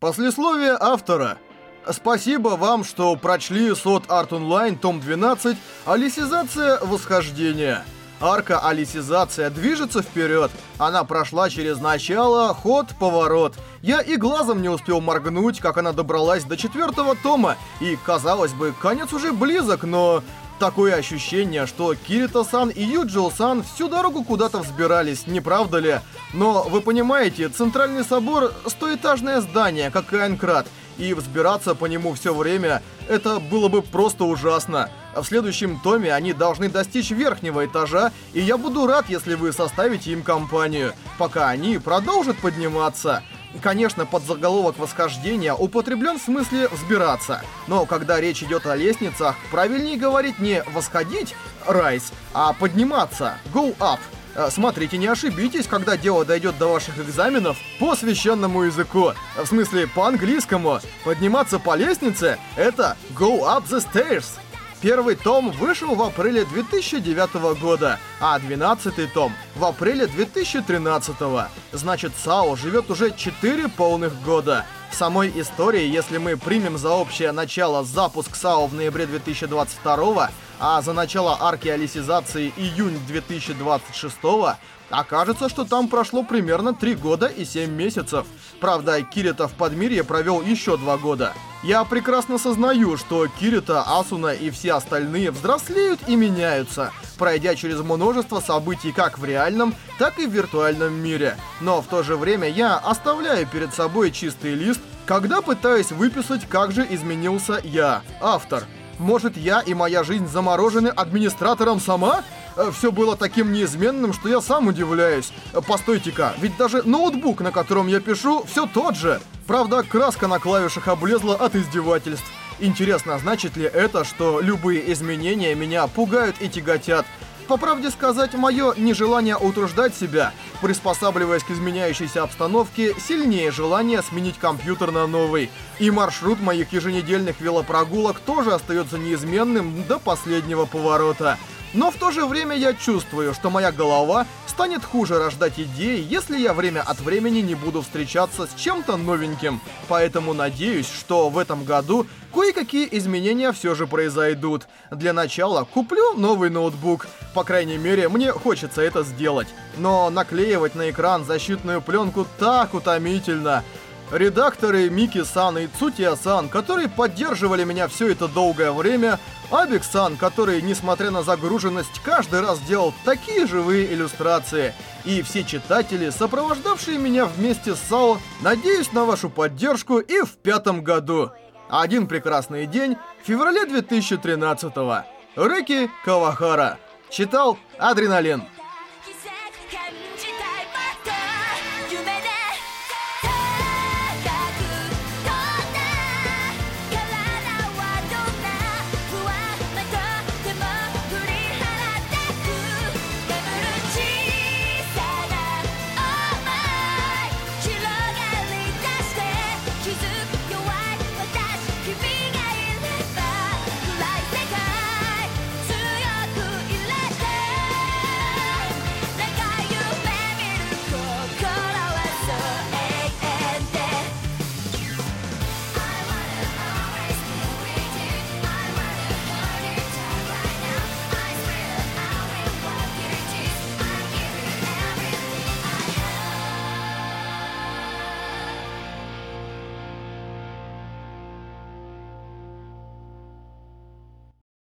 Послесловие автора. Спасибо вам, что прочли Сот Арт Онлайн, том 12, Алисизация восхождения. Арка Алисизация движется вперед. Она прошла через начало, ход, поворот. Я и глазом не успел моргнуть, как она добралась до четвертого тома. И, казалось бы, конец уже близок, но... Такое ощущение, что Кирита-сан и Юджио-сан всю дорогу куда-то взбирались, не правда ли? Но, вы понимаете, Центральный собор — стоэтажное здание, как и Айнкрат, и взбираться по нему все время — это было бы просто ужасно. В следующем томе они должны достичь верхнего этажа, и я буду рад, если вы составите им компанию, пока они продолжат подниматься. Конечно, под заголовок восхождения употреблен в смысле взбираться. Но когда речь идет о лестницах, правильнее говорить не восходить, rise, а подниматься, go up. Э, Смотрите, не ошибитесь, когда дело дойдет до ваших экзаменов по священному языку. В смысле, по английскому. Подниматься по лестнице — это go up the stairs. Первый том вышел в апреле 2009 года, а 12 том в апреле 2013. Значит, САО живет уже 4 полных года. В самой истории, если мы примем за общее начало запуск САО в ноябре 2022, а за начало арки алисизации июнь 2026, окажется, что там прошло примерно 3 года и 7 месяцев. Правда, Кирита в Подмирье провел еще 2 года. Я прекрасно сознаю, что Кирита, Асуна и все остальные взрослеют и меняются, пройдя через множество событий как в реальном, так и в виртуальном мире. Но в то же время я оставляю перед собой чистый лист, когда пытаюсь выписать, как же изменился я, автор. Может, я и моя жизнь заморожены администратором сама? Все было таким неизменным, что я сам удивляюсь. Постойте-ка, ведь даже ноутбук, на котором я пишу, все тот же. Правда, краска на клавишах облезла от издевательств. Интересно, значит ли это, что любые изменения меня пугают и тяготят? По правде сказать, мое нежелание утруждать себя, приспосабливаясь к изменяющейся обстановке, сильнее желание сменить компьютер на новый. И маршрут моих еженедельных велопрогулок тоже остается неизменным до последнего поворота. Но в то же время я чувствую, что моя голова станет хуже рождать идеи, если я время от времени не буду встречаться с чем-то новеньким. Поэтому надеюсь, что в этом году кое-какие изменения все же произойдут. Для начала куплю новый ноутбук. По крайней мере, мне хочется это сделать. Но наклеивать на экран защитную пленку так утомительно. Редакторы Мики-сан и Цутия-сан, которые поддерживали меня все это долгое время, Абик-сан, который, несмотря на загруженность, каждый раз делал такие живые иллюстрации, и все читатели, сопровождавшие меня вместе с САО, надеюсь на вашу поддержку и в пятом году. Один прекрасный день, в феврале 2013 -го. Рэки Кавахара. Читал Адреналин.